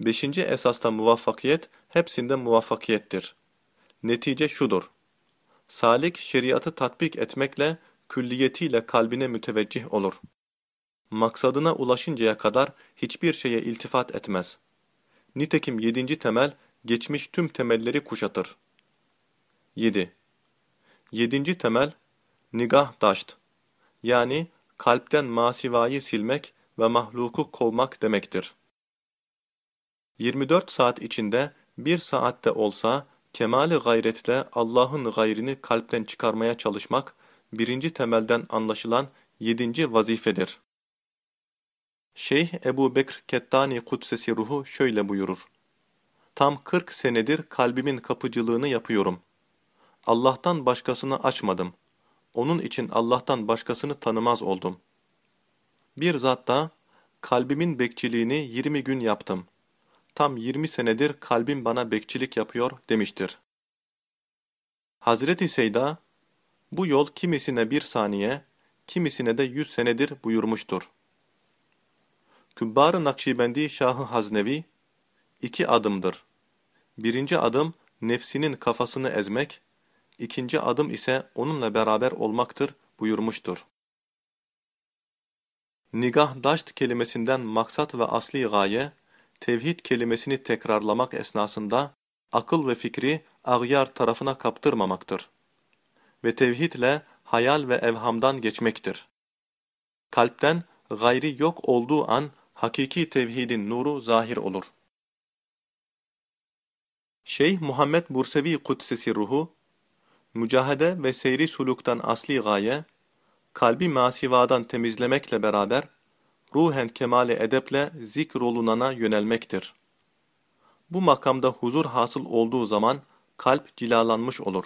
Beşinci esasta muvaffakiyet hepsinde muvaffakiyettir. Netice şudur. Salik şeriatı tatbik etmekle külliyetiyle kalbine müteveccih olur. Maksadına ulaşıncaya kadar hiçbir şeye iltifat etmez. Nitekim yedinci temel geçmiş tüm temelleri kuşatır. 7. Yedinci temel, nigah daşt, yani kalpten masivayı silmek ve mahluku kovmak demektir. 24 saat içinde bir saatte olsa kemali gayretle Allah'ın gayrini kalpten çıkarmaya çalışmak birinci temelden anlaşılan yedinci vazifedir. Şeyh Ebu Bekr Kettani Kudsesi Ruhu şöyle buyurur. Tam 40 senedir kalbimin kapıcılığını yapıyorum. Allah'tan başkasını açmadım. Onun için Allah'tan başkasını tanımaz oldum. Bir zatta kalbimin bekçiliğini 20 gün yaptım. Tam 20 senedir kalbim bana bekçilik yapıyor demiştir. Hazreti Seyda, bu yol kimisine bir saniye, kimisine de yüz senedir buyurmuştur. Kübbar-ı Nakşibendi Şahı Haznevi, iki adımdır. Birinci adım nefsinin kafasını ezmek, ikinci adım ise onunla beraber olmaktır buyurmuştur. Nigah daşt kelimesinden maksat ve asli gaye, tevhid kelimesini tekrarlamak esnasında akıl ve fikri ağyar tarafına kaptırmamaktır. Ve tevhidle hayal ve evhamdan geçmektir. Kalpten gayri yok olduğu an hakiki tevhidin nuru zahir olur. Şeyh Muhammed Bursevi Kudsesi Ruhu, mücahede ve seyri suluktan asli gaye, kalbi masivadan temizlemekle beraber, ruhen kemale edeple zikrolunana yönelmektir. Bu makamda huzur hasıl olduğu zaman kalp cilalanmış olur.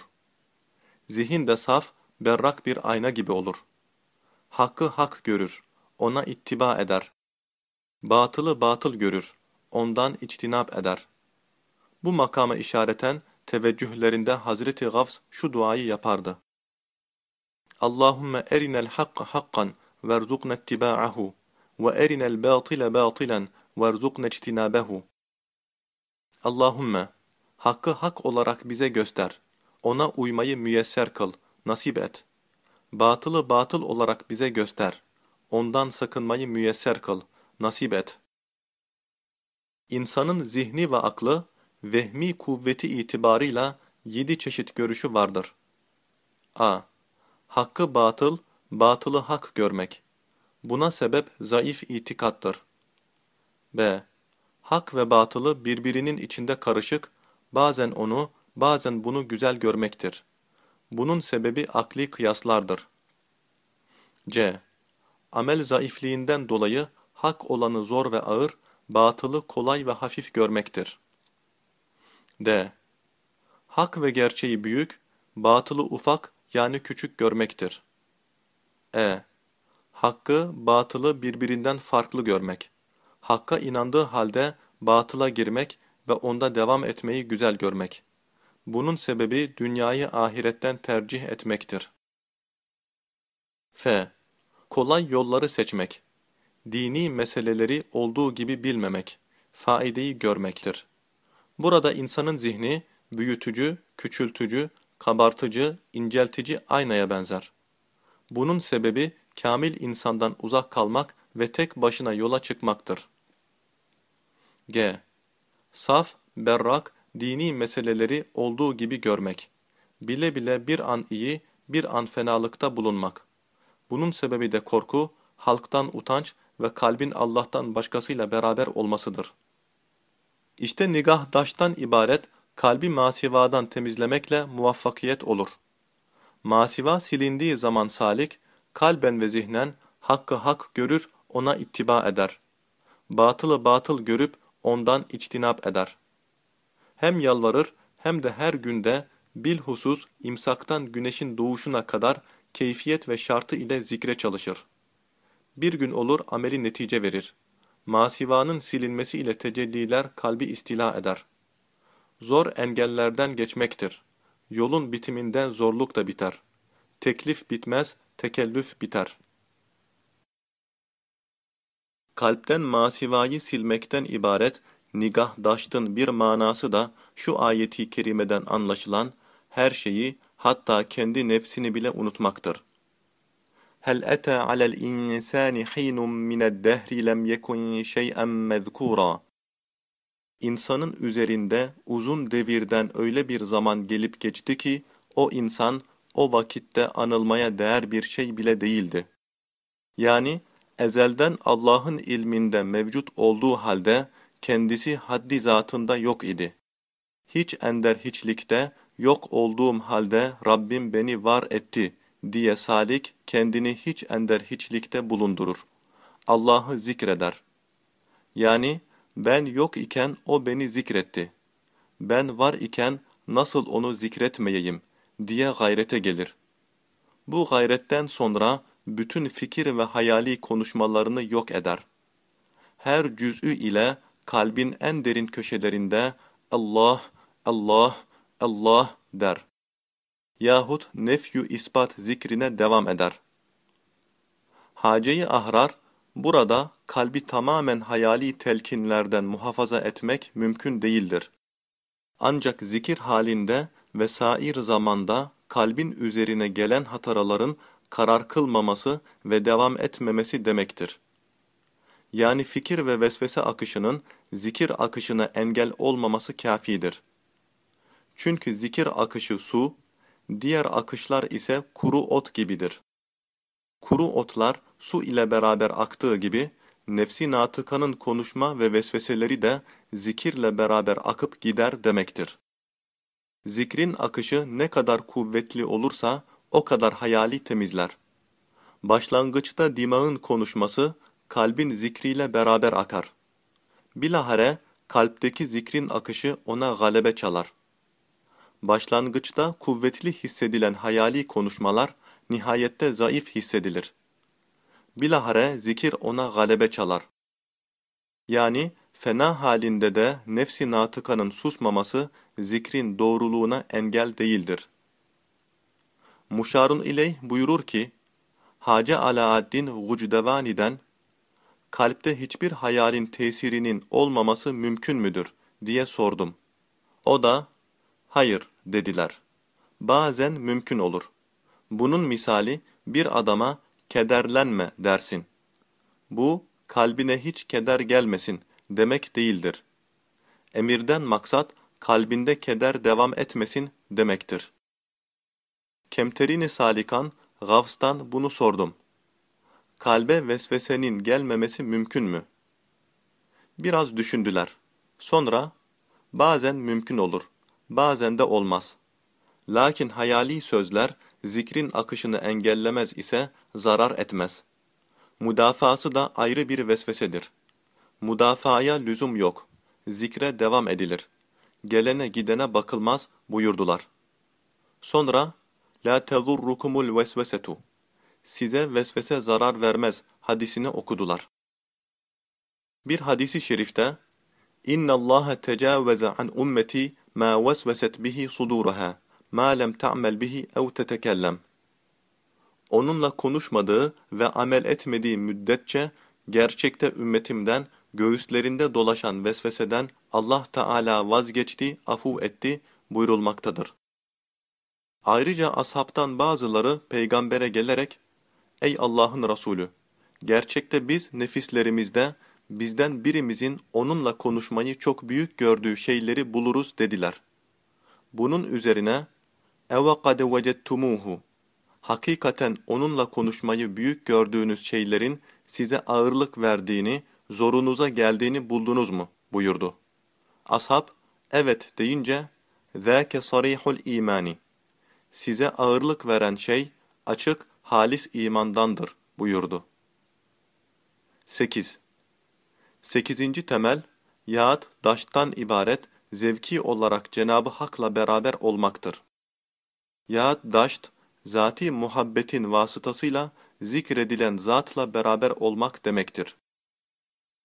Zihin de saf, berrak bir ayna gibi olur. Hakkı hak görür, ona ittiba eder. Batılı batıl görür, ondan içtinap eder. Bu makama işareten teveccühlerinde Hazreti Gavs şu duayı yapardı. Allahümme erinel hakka hakkan verzukna ittiba'ahu ve erinel batile batilen verzukna içtinabehu. Allahümme, hakkı hak olarak bize göster, ona uymayı müyesser kıl, nasip et. Batılı batıl olarak bize göster, ondan sakınmayı müyesser kıl, nasip et. İnsanın zihni ve aklı, vehmi kuvveti itibarıyla yedi çeşit görüşü vardır. a. Hakkı batıl, batılı hak görmek. Buna sebep zayıf itikattır. b. Hak ve batılı birbirinin içinde karışık, bazen onu, bazen bunu güzel görmektir. Bunun sebebi akli kıyaslardır. c. Amel zayıfliğinden dolayı hak olanı zor ve ağır, batılı kolay ve hafif görmektir. D. Hak ve gerçeği büyük, batılı ufak yani küçük görmektir. E. Hakkı, batılı birbirinden farklı görmek. Hakka inandığı halde batıla girmek ve onda devam etmeyi güzel görmek. Bunun sebebi dünyayı ahiretten tercih etmektir. F. Kolay yolları seçmek. Dini meseleleri olduğu gibi bilmemek. Faideyi görmektir. Burada insanın zihni büyütücü, küçültücü, kabartıcı, inceltici aynaya benzer. Bunun sebebi kamil insandan uzak kalmak ve tek başına yola çıkmaktır. G. Saf, berrak, dini meseleleri olduğu gibi görmek. Bile bile bir an iyi, bir an fenalıkta bulunmak. Bunun sebebi de korku, halktan utanç ve kalbin Allah'tan başkasıyla beraber olmasıdır. İşte nigah daştan ibaret, kalbi masivadan temizlemekle muvaffakiyet olur. Masiva silindiği zaman salik, kalben ve zihnen hakkı hak görür, ona ittiba eder. Batılı batıl görüp ondan içtinap eder. Hem yalvarır hem de her günde bilhusus imsaktan güneşin doğuşuna kadar keyfiyet ve şartı ile zikre çalışır. Bir gün olur ameli netice verir. Masivanın silinmesi ile tecelliler kalbi istila eder. Zor engellerden geçmektir. Yolun bitiminden zorluk da biter. Teklif bitmez, tekellüf biter. Kalpten masivayı silmekten ibaret nigahdaştın bir manası da şu ayeti kerimeden anlaşılan her şeyi hatta kendi nefsini bile unutmaktır. Hel ata alel insani hinun mined dehri lem yekun şey'en mezkura. İnsanın üzerinde uzun devirden öyle bir zaman gelip geçti ki o insan o vakitte anılmaya değer bir şey bile değildi. Yani ezelden Allah'ın ilminde mevcut olduğu halde kendisi haddi zatında yok idi. Hiç ender hiçlikte yok olduğum halde Rabbim beni var etti diye salik kendini hiç ender hiçlikte bulundurur. Allah'ı zikreder. Yani ben yok iken o beni zikretti. Ben var iken nasıl onu zikretmeyeyim diye gayrete gelir. Bu gayretten sonra bütün fikir ve hayali konuşmalarını yok eder. Her cüz'ü ile kalbin en derin köşelerinde Allah, Allah, Allah der. Yahut nefyu ispat zikrine devam eder. Hace-i ahrar, burada kalbi tamamen hayali telkinlerden muhafaza etmek mümkün değildir. Ancak zikir halinde ve sair zamanda kalbin üzerine gelen hataraların karar kılmaması ve devam etmemesi demektir. Yani fikir ve vesvese akışının zikir akışına engel olmaması kafidir. Çünkü zikir akışı su, diğer akışlar ise kuru ot gibidir. Kuru otlar su ile beraber aktığı gibi, nefsi natıkanın konuşma ve vesveseleri de zikirle beraber akıp gider demektir. Zikrin akışı ne kadar kuvvetli olursa o kadar hayali temizler. Başlangıçta dimağın konuşması kalbin zikriyle beraber akar. Bilahare kalpteki zikrin akışı ona galebe çalar. Başlangıçta kuvvetli hissedilen hayali konuşmalar nihayette zayıf hissedilir. Bilahare zikir ona galebe çalar. Yani fena halinde de nefsi natıkanın susmaması zikrin doğruluğuna engel değildir. Muşarun ileyh buyurur ki, Hace Alaaddin Gucdevani'den, kalpte hiçbir hayalin tesirinin olmaması mümkün müdür diye sordum. O da, hayır dediler. Bazen mümkün olur. Bunun misali bir adama kederlenme dersin. Bu, kalbine hiç keder gelmesin demek değildir. Emirden maksat, kalbinde keder devam etmesin demektir. Kemterini Salikan, Gavs'tan bunu sordum. Kalbe vesvesenin gelmemesi mümkün mü? Biraz düşündüler. Sonra, bazen mümkün olur, bazen de olmaz. Lakin hayali sözler, zikrin akışını engellemez ise zarar etmez. Müdafası da ayrı bir vesvesedir. Müdafaya lüzum yok. Zikre devam edilir. Gelene gidene bakılmaz buyurdular. Sonra, La tezurrukumul vesvesetu. Size vesvese zarar vermez hadisini okudular. Bir hadisi şerifte İnna Allah tecavveze an ummeti ma vesveset bihi suduraha ma lem ta'mel bihi ev tetekellem Onunla konuşmadığı ve amel etmediği müddetçe gerçekte ümmetimden göğüslerinde dolaşan vesveseden Allah Teala vazgeçti, afu etti buyurulmaktadır. Ayrıca ashabtan bazıları peygambere gelerek, Ey Allah'ın Resulü! Gerçekte biz nefislerimizde, bizden birimizin onunla konuşmayı çok büyük gördüğü şeyleri buluruz dediler. Bunun üzerine, اَوَقَدْ وَجَدْتُمُوهُ Hakikaten onunla konuşmayı büyük gördüğünüz şeylerin size ağırlık verdiğini, zorunuza geldiğini buldunuz mu? buyurdu. Ashab, evet deyince, ذَاكَ صَرِيحُ الْا۪يمَانِ size ağırlık veren şey açık, halis imandandır buyurdu. 8. Sekizinci temel, yahut daştan ibaret zevki olarak Cenabı Hak'la beraber olmaktır. Yahut daşt, zati muhabbetin vasıtasıyla zikredilen zatla beraber olmak demektir.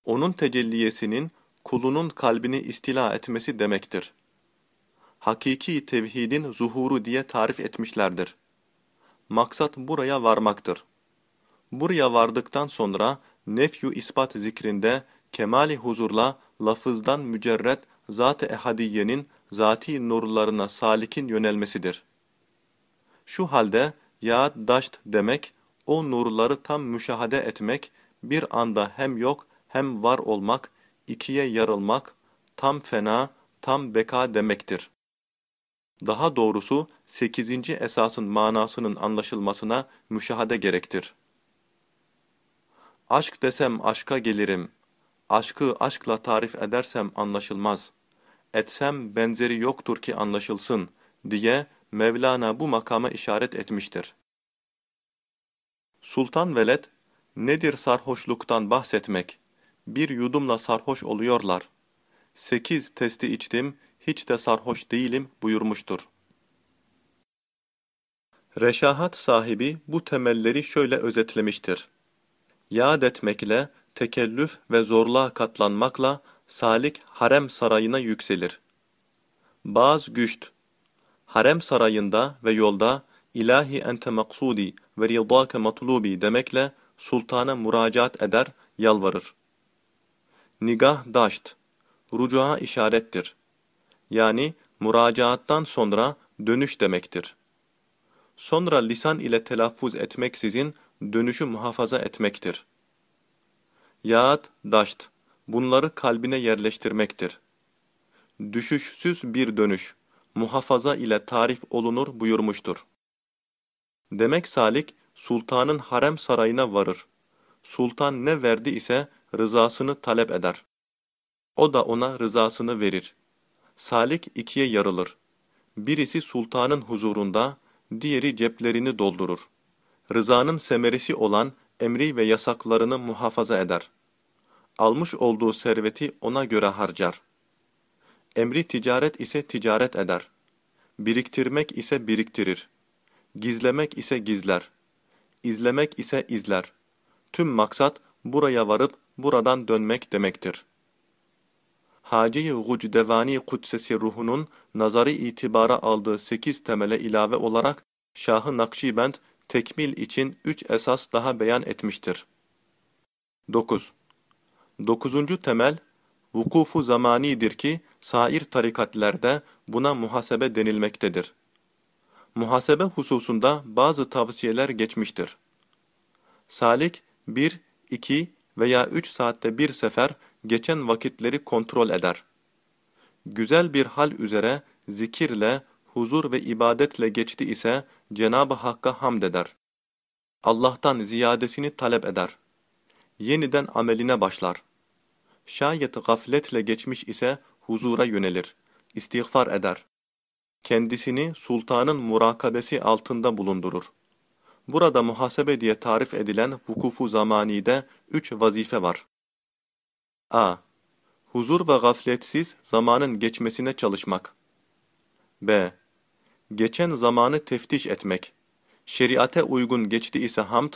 Onun tecelliyesinin kulunun kalbini istila etmesi demektir hakiki tevhidin zuhuru diye tarif etmişlerdir. Maksat buraya varmaktır. Buraya vardıktan sonra nefyu ispat zikrinde kemali huzurla lafızdan mücerret zat-ı ehadiyenin zati nurlarına salikin yönelmesidir. Şu halde ya daşt demek, o nurları tam müşahede etmek, bir anda hem yok hem var olmak, ikiye yarılmak, tam fena, tam beka demektir. Daha doğrusu sekizinci esasın manasının anlaşılmasına müşahede gerektir. Aşk desem aşka gelirim, aşkı aşkla tarif edersem anlaşılmaz, etsem benzeri yoktur ki anlaşılsın diye Mevlana bu makama işaret etmiştir. Sultan Veled, Nedir sarhoşluktan bahsetmek? Bir yudumla sarhoş oluyorlar. Sekiz testi içtim, hiç de sarhoş değilim buyurmuştur. Reşahat sahibi bu temelleri şöyle özetlemiştir. Yad etmekle, tekellüf ve zorluğa katlanmakla salik harem sarayına yükselir. Baz güçt. Harem sarayında ve yolda ilahi ente maksudi ve ridake matlubi demekle sultana müracaat eder, yalvarır. Nigah daşt. Rucuğa işarettir. Yani müracaattan sonra dönüş demektir. Sonra lisan ile telaffuz etmeksizin dönüşü muhafaza etmektir. Yaat, daşt. Bunları kalbine yerleştirmektir. Düşüşsüz bir dönüş, muhafaza ile tarif olunur buyurmuştur. Demek Salik, sultanın harem sarayına varır. Sultan ne verdi ise rızasını talep eder. O da ona rızasını verir. Salik ikiye yarılır. Birisi sultanın huzurunda, diğeri ceplerini doldurur. Rızanın semeresi olan emri ve yasaklarını muhafaza eder. Almış olduğu serveti ona göre harcar. Emri ticaret ise ticaret eder. Biriktirmek ise biriktirir. Gizlemek ise gizler. İzlemek ise izler. Tüm maksat buraya varıp buradan dönmek demektir. Hacı-i Gucdevani Kudsesi ruhunun nazarı itibara aldığı sekiz temele ilave olarak Şah-ı Nakşibend tekmil için üç esas daha beyan etmiştir. 9. Dokuzuncu temel, vukufu zamanidir ki sair tarikatlerde buna muhasebe denilmektedir. Muhasebe hususunda bazı tavsiyeler geçmiştir. Salik, bir, iki veya üç saatte bir sefer geçen vakitleri kontrol eder. Güzel bir hal üzere zikirle, huzur ve ibadetle geçti ise Cenab-ı Hakk'a hamd eder. Allah'tan ziyadesini talep eder. Yeniden ameline başlar. Şayet gafletle geçmiş ise huzura yönelir, istiğfar eder. Kendisini sultanın murakabesi altında bulundurur. Burada muhasebe diye tarif edilen vukufu zamanide üç vazife var. a. Huzur ve gafletsiz zamanın geçmesine çalışmak. b. Geçen zamanı teftiş etmek. Şeriate uygun geçti ise hamd,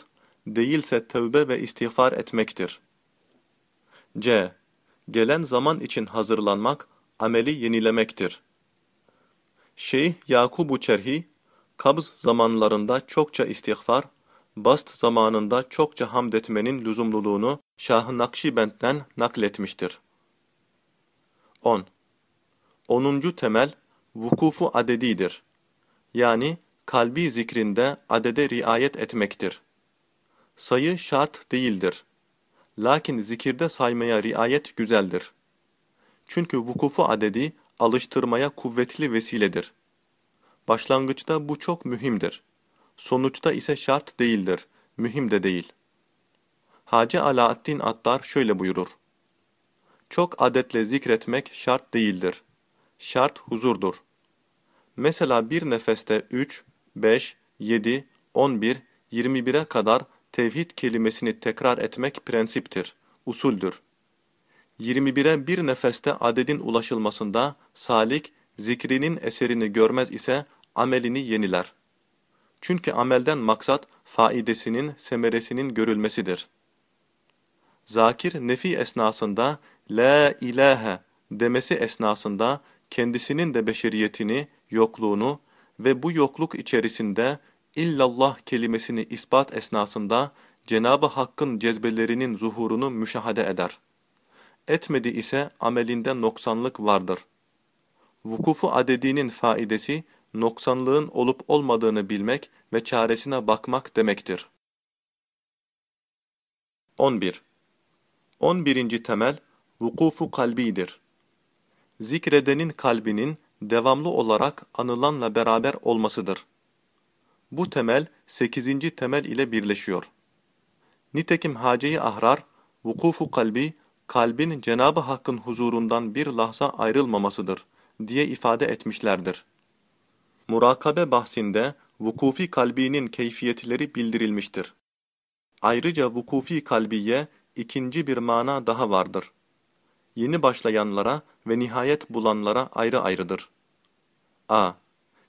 değilse tövbe ve istiğfar etmektir. c. Gelen zaman için hazırlanmak, ameli yenilemektir. Şeyh Yakubu Çerhi, kabz zamanlarında çokça istiğfar, bast zamanında çokça hamd etmenin lüzumluluğunu Şah-ı Nakşibend'den nakletmiştir. 10. 10. temel, vukufu adedidir. Yani kalbi zikrinde adede riayet etmektir. Sayı şart değildir. Lakin zikirde saymaya riayet güzeldir. Çünkü vukufu adedi alıştırmaya kuvvetli vesiledir. Başlangıçta bu çok mühimdir. Sonuçta ise şart değildir, mühim de değil. Hacı Alaaddin Attar şöyle buyurur. Çok adetle zikretmek şart değildir. Şart huzurdur. Mesela bir nefeste 3, 5, 7, 11, 21'e kadar tevhid kelimesini tekrar etmek prensiptir, usuldür. 21'e bir nefeste adedin ulaşılmasında salik zikrinin eserini görmez ise amelini yeniler. Çünkü amelden maksat faidesinin, semeresinin görülmesidir. Zakir nefi esnasında la ilahe demesi esnasında kendisinin de beşeriyetini, yokluğunu ve bu yokluk içerisinde illallah kelimesini ispat esnasında Cenab-ı Hakk'ın cezbelerinin zuhurunu müşahede eder. Etmedi ise amelinde noksanlık vardır. Vukufu adedinin faidesi, noksanlığın olup olmadığını bilmek ve çaresine bakmak demektir. 11. 11. temel, vukufu kalbidir. Zikredenin kalbinin devamlı olarak anılanla beraber olmasıdır. Bu temel, 8. temel ile birleşiyor. Nitekim Hace-i Ahrar, vukufu kalbi, kalbin Cenab-ı Hakk'ın huzurundan bir lahza ayrılmamasıdır diye ifade etmişlerdir. Murakabe bahsinde vukufi kalbinin keyfiyetleri bildirilmiştir. Ayrıca vukufi kalbiye ikinci bir mana daha vardır. Yeni başlayanlara ve nihayet bulanlara ayrı ayrıdır. a.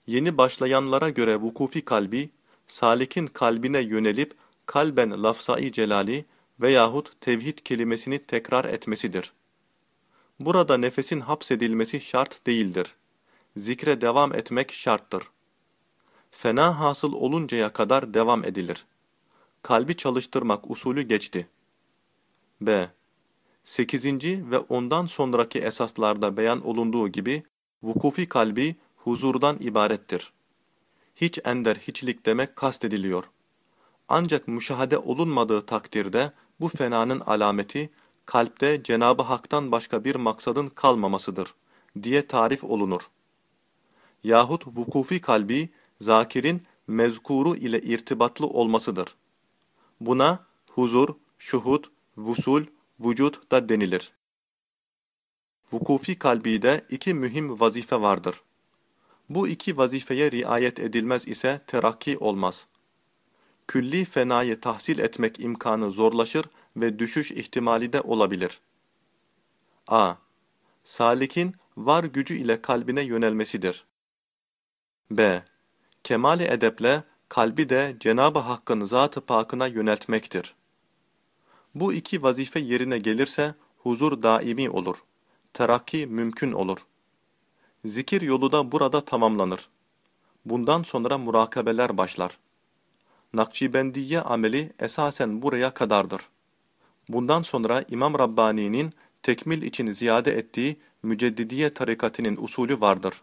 Yeni başlayanlara göre vukufi kalbi, salikin kalbine yönelip kalben lafzai celali veyahut tevhid kelimesini tekrar etmesidir. Burada nefesin hapsedilmesi şart değildir. Zikre devam etmek şarttır. Fena hasıl oluncaya kadar devam edilir. Kalbi çalıştırmak usulü geçti. B. 8. ve ondan sonraki esaslarda beyan olunduğu gibi, vukufi kalbi huzurdan ibarettir. Hiç ender hiçlik demek kastediliyor. Ancak müşahede olunmadığı takdirde bu fenanın alameti kalpte Cenabı Hak'tan başka bir maksadın kalmamasıdır diye tarif olunur. Yahut vukufi kalbi zakirin mezkuru ile irtibatlı olmasıdır. Buna huzur, şuhud, vusul, vücut da denilir. Vukufi kalbide iki mühim vazife vardır. Bu iki vazifeye riayet edilmez ise terakki olmaz. Külli fenayı tahsil etmek imkanı zorlaşır ve düşüş ihtimali de olabilir. a. Salikin var gücü ile kalbine yönelmesidir. b. Kemali edeple kalbi de Cenab-ı Hakk'ın zat-ı pakına yöneltmektir. Bu iki vazife yerine gelirse huzur daimi olur. Terakki mümkün olur. Zikir yolu da burada tamamlanır. Bundan sonra murakabeler başlar. Nakşibendiye ameli esasen buraya kadardır. Bundan sonra İmam Rabbani'nin tekmil için ziyade ettiği müceddidiye tarikatinin usulü vardır.